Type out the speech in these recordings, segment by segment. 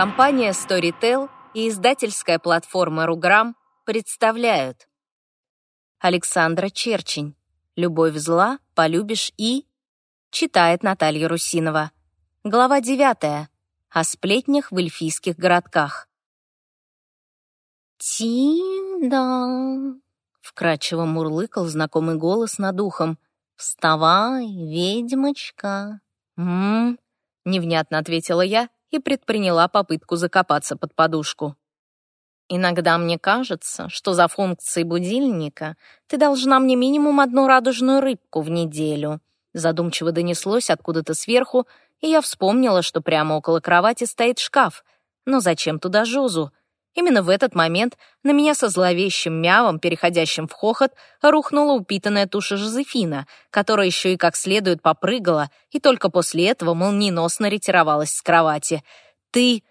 Компания Storytel и издательская платформа Руграм представляют Александра Черчень «Любовь зла, полюбишь и...» Читает Наталья Русинова. Глава 9. О сплетнях в эльфийских городках. «Ти-да!» — вкрадчиво мурлыкал знакомый голос над ухом. «Вставай, ведьмочка!» «М-м-м!» невнятно ответила я и предприняла попытку закопаться под подушку. Иногда мне кажется, что за функцией будильника ты должна мне минимум одну радужную рыбку в неделю. Задумчиво донеслось откуда-то сверху, и я вспомнила, что прямо около кровати стоит шкаф. Но зачем туда Жузу? Именно в этот момент на меня со зловещим мявом, переходящим в хохот, рухнула упитанная туша Жозефина, которая еще и как следует попрыгала, и только после этого молниеносно ретировалась с кровати. «Ты...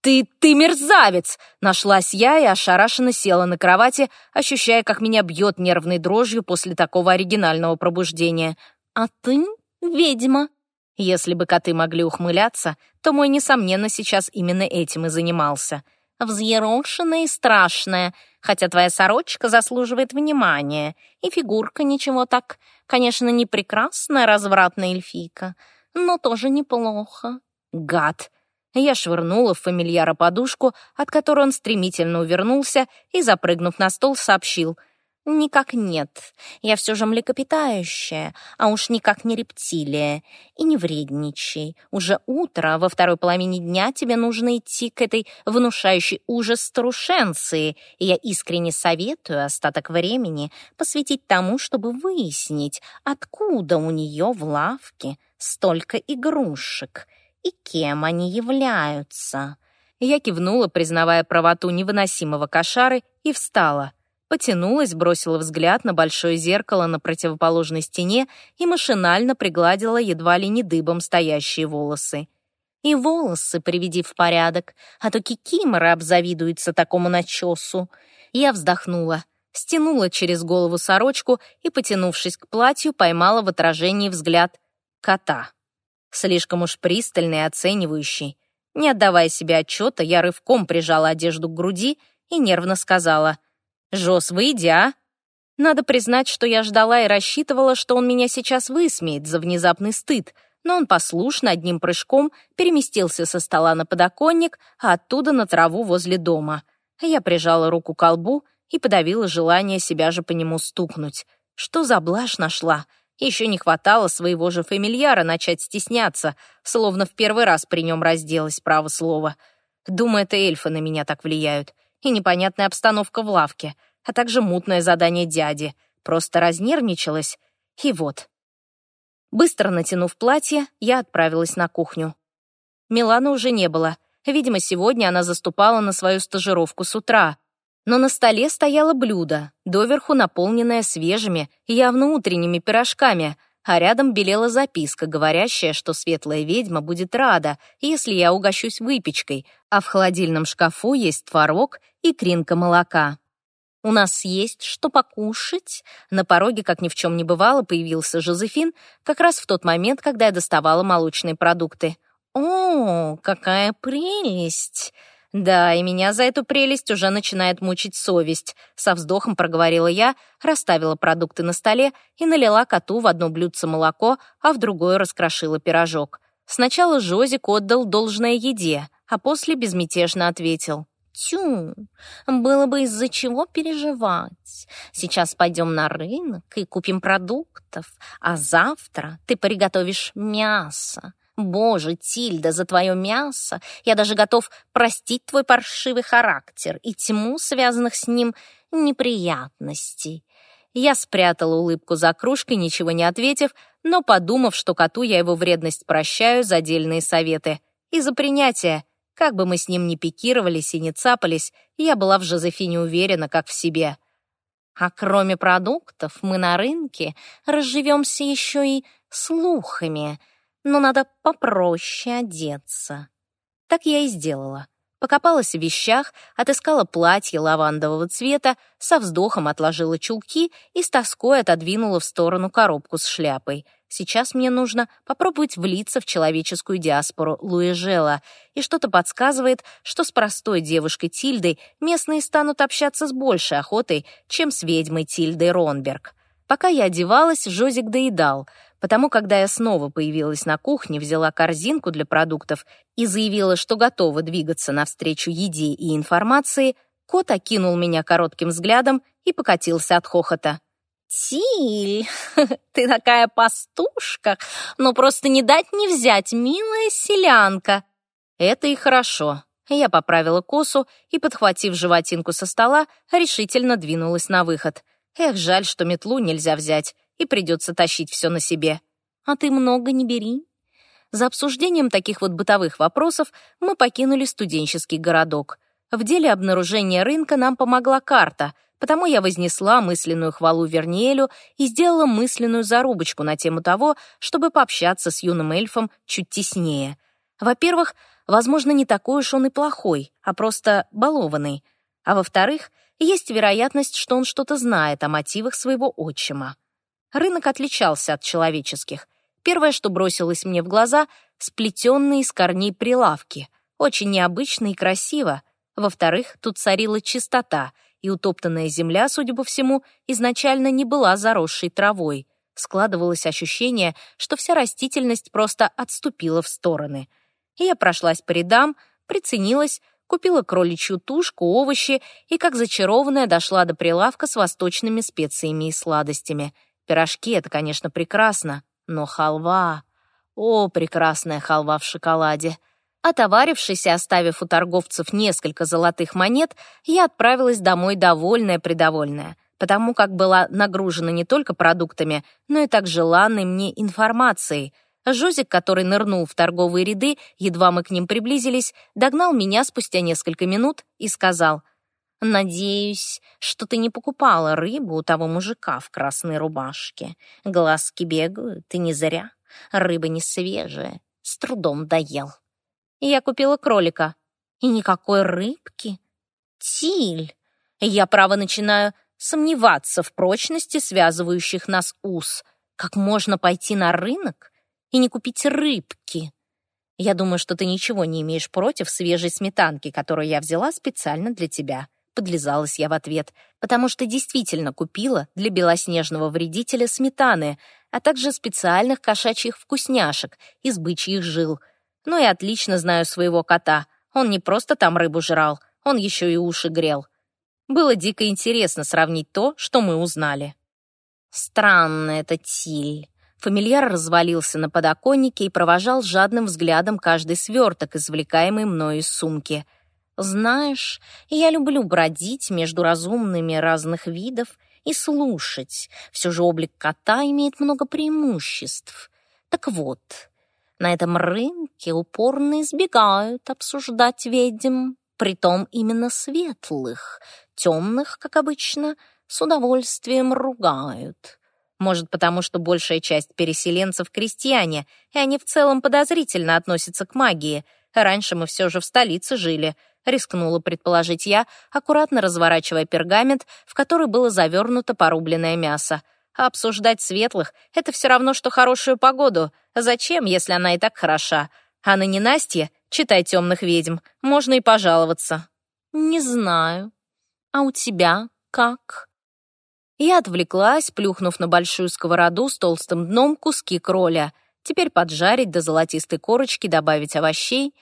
ты... ты мерзавец!» Нашлась я и ошарашенно села на кровати, ощущая, как меня бьет нервной дрожью после такого оригинального пробуждения. «А ты ведьма!» Если бы коты могли ухмыляться, то мой, несомненно, сейчас именно этим и занимался — взъерошенная и страшная, хотя твоя сорочка заслуживает внимания, и фигурка ничего так, конечно, не прекрасная развратная эльфийка, но тоже неплохо. Гад! Я швырнула в фамильяра подушку, от которой он стремительно увернулся и, запрыгнув на стол, сообщил — Никак нет. Я все же млекопитающая, а уж никак не рептилия. И не вредничай. Уже утро, во второй половине дня тебе нужно идти к этой внушающей ужас старушенции, и я искренне советую остаток времени посвятить тому, чтобы выяснить, откуда у нее в лавке столько игрушек и кем они являются. Я кивнула, признавая правоту невыносимого кошары, и встала — потянулась, бросила взгляд на большое зеркало на противоположной стене и машинально пригладила едва ли не дыбом стоящие волосы. И волосы приведи в порядок, а то кикиморы обзавидуются такому начесу. Я вздохнула, стянула через голову сорочку и, потянувшись к платью, поймала в отражении взгляд кота. Слишком уж пристальный и оценивающий. Не отдавая себе отчета, я рывком прижала одежду к груди и нервно сказала — «Жос, выйди, а!» Надо признать, что я ждала и рассчитывала, что он меня сейчас высмеет за внезапный стыд, но он послушно одним прыжком переместился со стола на подоконник, а оттуда на траву возле дома. Я прижала руку к колбу и подавила желание себя же по нему стукнуть. Что за блажь нашла? Еще не хватало своего же фамильяра начать стесняться, словно в первый раз при нем разделась, право слово. Думаю, это эльфы на меня так влияют и непонятная обстановка в лавке, а также мутное задание дяди. Просто разнервничалась, и вот. Быстро натянув платье, я отправилась на кухню. Миланы уже не было. Видимо, сегодня она заступала на свою стажировку с утра. Но на столе стояло блюдо, доверху наполненное свежими, явно утренними пирожками, а рядом белела записка, говорящая, что светлая ведьма будет рада, если я угощусь выпечкой, а в холодильном шкафу есть творог и кринка молока. «У нас есть что покушать?» На пороге, как ни в чем не бывало, появился Жозефин как раз в тот момент, когда я доставала молочные продукты. «О, какая прелесть!» «Да, и меня за эту прелесть уже начинает мучить совесть», — со вздохом проговорила я, расставила продукты на столе и налила коту в одно блюдце молоко, а в другое раскрошила пирожок. Сначала Жозик отдал должное еде, а после безмятежно ответил. «Тю, было бы из-за чего переживать. Сейчас пойдем на рынок и купим продуктов, а завтра ты приготовишь мясо. Боже, Тильда, за твое мясо я даже готов простить твой паршивый характер и тьму связанных с ним неприятностей. Я спрятала улыбку за кружкой, ничего не ответив, но подумав, что коту я его вредность прощаю за дельные советы. И за принятие. Как бы мы с ним ни пикировались и не цапались, я была в Жозефине уверена, как в себе. А кроме продуктов, мы на рынке разживемся еще и слухами — но надо попроще одеться. Так я и сделала. Покопалась в вещах, отыскала платье лавандового цвета, со вздохом отложила чулки и с тоской отодвинула в сторону коробку с шляпой. Сейчас мне нужно попробовать влиться в человеческую диаспору Луэжела, и что-то подсказывает, что с простой девушкой Тильдой местные станут общаться с большей охотой, чем с ведьмой Тильдой Ронберг. Пока я одевалась, Жозик доедал, потому когда я снова появилась на кухне, взяла корзинку для продуктов и заявила, что готова двигаться навстречу еде и информации, кот окинул меня коротким взглядом и покатился от хохота. «Тиль, ты такая пастушка, но просто не дать не взять, милая селянка!» «Это и хорошо». Я поправила косу и, подхватив животинку со стола, решительно двинулась на выход. Эх, жаль, что метлу нельзя взять, и придется тащить все на себе. «А ты много не бери». За обсуждением таких вот бытовых вопросов мы покинули студенческий городок. В деле обнаружения рынка нам помогла карта — Потому я вознесла мысленную хвалу Верниелю и сделала мысленную зарубочку на тему того, чтобы пообщаться с юным эльфом чуть теснее. Во-первых, возможно, не такой уж он и плохой, а просто балованный. А во-вторых, есть вероятность, что он что-то знает о мотивах своего отчима. Рынок отличался от человеческих. Первое, что бросилось мне в глаза — сплетенные из корней прилавки. Очень необычно и красиво. Во-вторых, тут царила чистота — и утоптанная земля, судя по всему, изначально не была заросшей травой. Складывалось ощущение, что вся растительность просто отступила в стороны. Я прошлась по рядам, приценилась, купила кроличью тушку, овощи и, как зачарованная, дошла до прилавка с восточными специями и сладостями. Пирожки — это, конечно, прекрасно, но халва... О, прекрасная халва в шоколаде! Отоварившись и оставив у торговцев несколько золотых монет, я отправилась домой довольная-предовольная, потому как была нагружена не только продуктами, но и так желанной мне информацией. Жозик, который нырнул в торговые ряды, едва мы к ним приблизились, догнал меня спустя несколько минут и сказал, «Надеюсь, что ты не покупала рыбу у того мужика в красной рубашке. Глазки бегают, и не зря. Рыба не свежая, с трудом доел» я купила кролика. И никакой рыбки. Тиль. Я, право, начинаю сомневаться в прочности связывающих нас уз. Как можно пойти на рынок и не купить рыбки? Я думаю, что ты ничего не имеешь против свежей сметанки, которую я взяла специально для тебя. Подлизалась я в ответ, потому что действительно купила для белоснежного вредителя сметаны, а также специальных кошачьих вкусняшек из бычьих жил — ну и отлично знаю своего кота. Он не просто там рыбу жрал, он еще и уши грел. Было дико интересно сравнить то, что мы узнали. Странно это Тиль. Фамильяр развалился на подоконнике и провожал жадным взглядом каждый сверток, извлекаемый мною из сумки. «Знаешь, я люблю бродить между разумными разных видов и слушать. Все же облик кота имеет много преимуществ. Так вот, на этом рынке упорно избегают обсуждать ведьм, притом именно светлых, темных, как обычно, с удовольствием ругают. Может, потому что большая часть переселенцев — крестьяне, и они в целом подозрительно относятся к магии. Раньше мы все же в столице жили, рискнула предположить я, аккуратно разворачивая пергамент, в который было завернуто порубленное мясо — а обсуждать светлых — это все равно, что хорошую погоду. Зачем, если она и так хороша? А на ненастье, читай темных ведьм, можно и пожаловаться. Не знаю. А у тебя как? Я отвлеклась, плюхнув на большую сковороду с толстым дном куски кроля. Теперь поджарить до золотистой корочки, добавить овощей.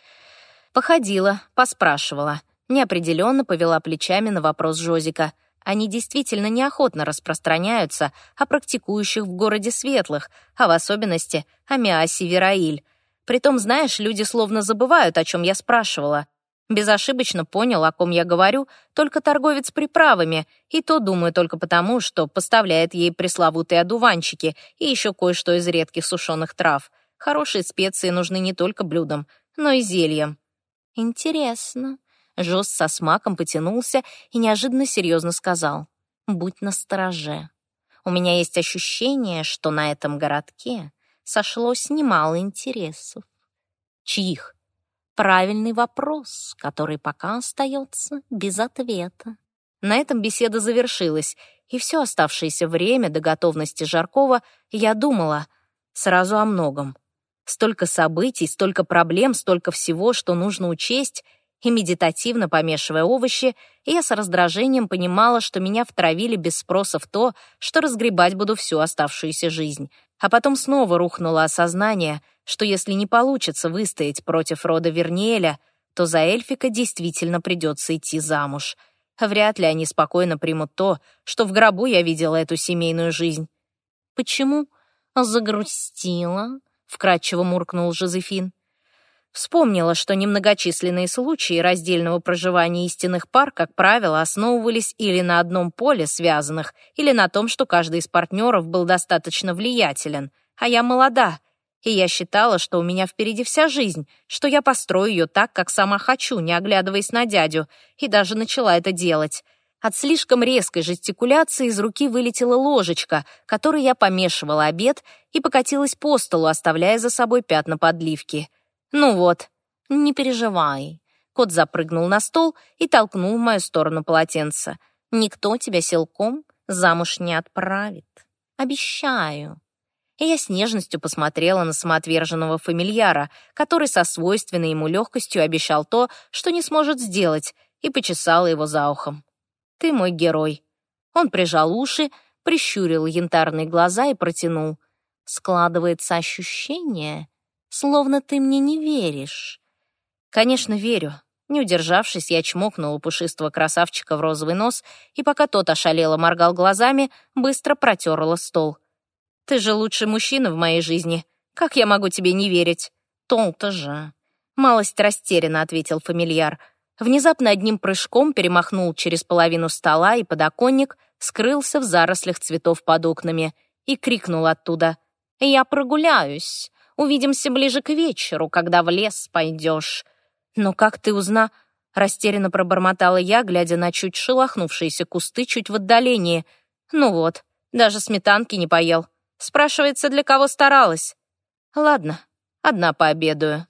Походила, поспрашивала. Неопределенно повела плечами на вопрос Жозика. Они действительно неохотно распространяются о практикующих в городе светлых, а в особенности о Миасе Вераиль. Притом, знаешь, люди словно забывают, о чем я спрашивала. Безошибочно понял, о ком я говорю, только торговец приправами, и то, думаю, только потому, что поставляет ей пресловутые одуванчики и еще кое-что из редких сушеных трав. Хорошие специи нужны не только блюдам, но и зельям. Интересно. Жост со смаком потянулся и неожиданно серьезно сказал. «Будь настороже. У меня есть ощущение, что на этом городке сошлось немало интересов». «Чьих?» «Правильный вопрос, который пока остается без ответа». На этом беседа завершилась, и все оставшееся время до готовности Жаркова я думала, сразу о многом. Столько событий, столько проблем, столько всего, что нужно учесть, и медитативно помешивая овощи, я с раздражением понимала, что меня втравили без спроса в то, что разгребать буду всю оставшуюся жизнь. А потом снова рухнуло осознание, что если не получится выстоять против рода Верниеля, то за эльфика действительно придется идти замуж. Вряд ли они спокойно примут то, что в гробу я видела эту семейную жизнь. «Почему?» «Загрустила», — вкратчиво муркнул Жозефин. Вспомнила, что немногочисленные случаи раздельного проживания истинных пар, как правило, основывались или на одном поле связанных, или на том, что каждый из партнеров был достаточно влиятелен. А я молода, и я считала, что у меня впереди вся жизнь, что я построю ее так, как сама хочу, не оглядываясь на дядю, и даже начала это делать. От слишком резкой жестикуляции из руки вылетела ложечка, которой я помешивала обед, и покатилась по столу, оставляя за собой пятна подливки. «Ну вот, не переживай». Кот запрыгнул на стол и толкнул в мою сторону полотенце. «Никто тебя силком замуж не отправит. Обещаю». И я с нежностью посмотрела на самоотверженного фамильяра, который со свойственной ему легкостью обещал то, что не сможет сделать, и почесала его за ухом. «Ты мой герой». Он прижал уши, прищурил янтарные глаза и протянул. «Складывается ощущение, словно ты мне не веришь». «Конечно, верю». Не удержавшись, я чмокнула пушистого красавчика в розовый нос, и пока тот ошалело моргал глазами, быстро протерла стол. «Ты же лучший мужчина в моей жизни. Как я могу тебе не верить?» «То-то же». Малость растерянно ответил фамильяр. Внезапно одним прыжком перемахнул через половину стола и подоконник, скрылся в зарослях цветов под окнами и крикнул оттуда. «Я прогуляюсь. Увидимся ближе к вечеру, когда в лес пойдешь». «Но как ты узна...» — растерянно пробормотала я, глядя на чуть шелохнувшиеся кусты чуть в отдалении. «Ну вот, даже сметанки не поел. Спрашивается, для кого старалась?» «Ладно, одна пообедаю».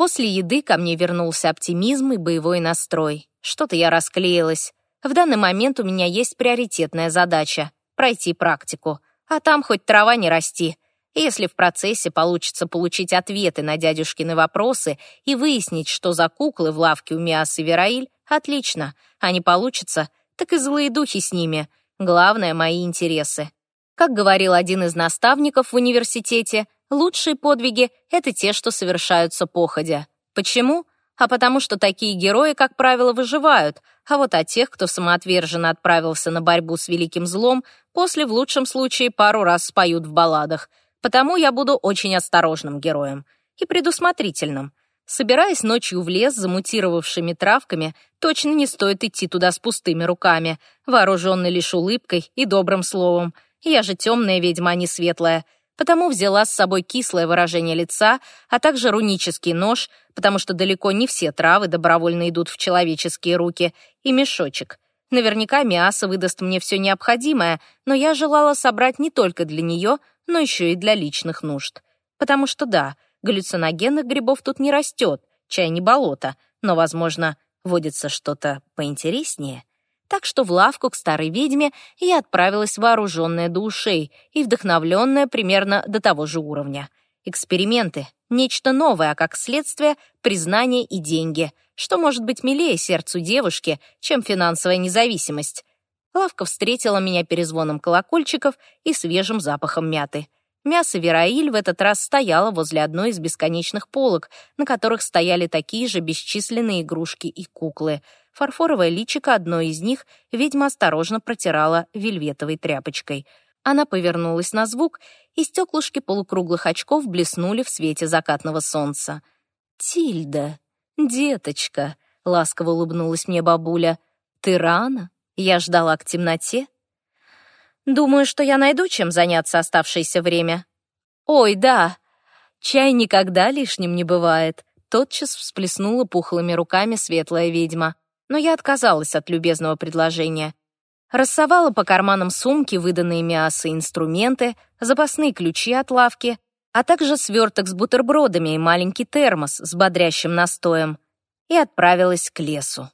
После еды ко мне вернулся оптимизм и боевой настрой. Что-то я расклеилась. В данный момент у меня есть приоритетная задача — пройти практику. А там хоть трава не расти — если в процессе получится получить ответы на дядюшкины вопросы и выяснить, что за куклы в лавке у Миас и Вераиль, отлично. А не получится, так и злые духи с ними. Главное — мои интересы. Как говорил один из наставников в университете, лучшие подвиги — это те, что совершаются походя. Почему? А потому что такие герои, как правило, выживают, а вот о тех, кто самоотверженно отправился на борьбу с великим злом, после в лучшем случае пару раз споют в балладах — Потому я буду очень осторожным героем и предусмотрительным. Собираясь ночью в лес за мутировавшими травками, точно не стоит идти туда с пустыми руками, вооруженный лишь улыбкой и добрым словом. Я же темная ведьма, а не светлая. Потому взяла с собой кислое выражение лица, а также рунический нож, потому что далеко не все травы добровольно идут в человеческие руки, и мешочек. Наверняка Миаса выдаст мне все необходимое, но я желала собрать не только для нее, но еще и для личных нужд. Потому что да, галлюциногенных грибов тут не растет, чай не болото, но, возможно, водится что-то поинтереснее. Так что в лавку к старой ведьме я отправилась вооруженная до ушей и вдохновленная примерно до того же уровня. Эксперименты, нечто новое, а как следствие признание и деньги, что может быть милее сердцу девушки, чем финансовая независимость. Лавка встретила меня перезвоном колокольчиков и свежим запахом мяты. Мясо Вераиль в этот раз стояло возле одной из бесконечных полок, на которых стояли такие же бесчисленные игрушки и куклы. Фарфоровое личико одной из них ведьма осторожно протирала вельветовой тряпочкой. Она повернулась на звук, и стеклышки полукруглых очков блеснули в свете закатного солнца. «Тильда, деточка», — ласково улыбнулась мне бабуля, — «ты рано?» Я ждала к темноте. Думаю, что я найду чем заняться оставшееся время. Ой, да, чай никогда лишним не бывает. Тотчас всплеснула пухлыми руками светлая ведьма. Но я отказалась от любезного предложения. Рассовала по карманам сумки, выданные мясо инструменты, запасные ключи от лавки, а также сверток с бутербродами и маленький термос с бодрящим настоем, и отправилась к лесу.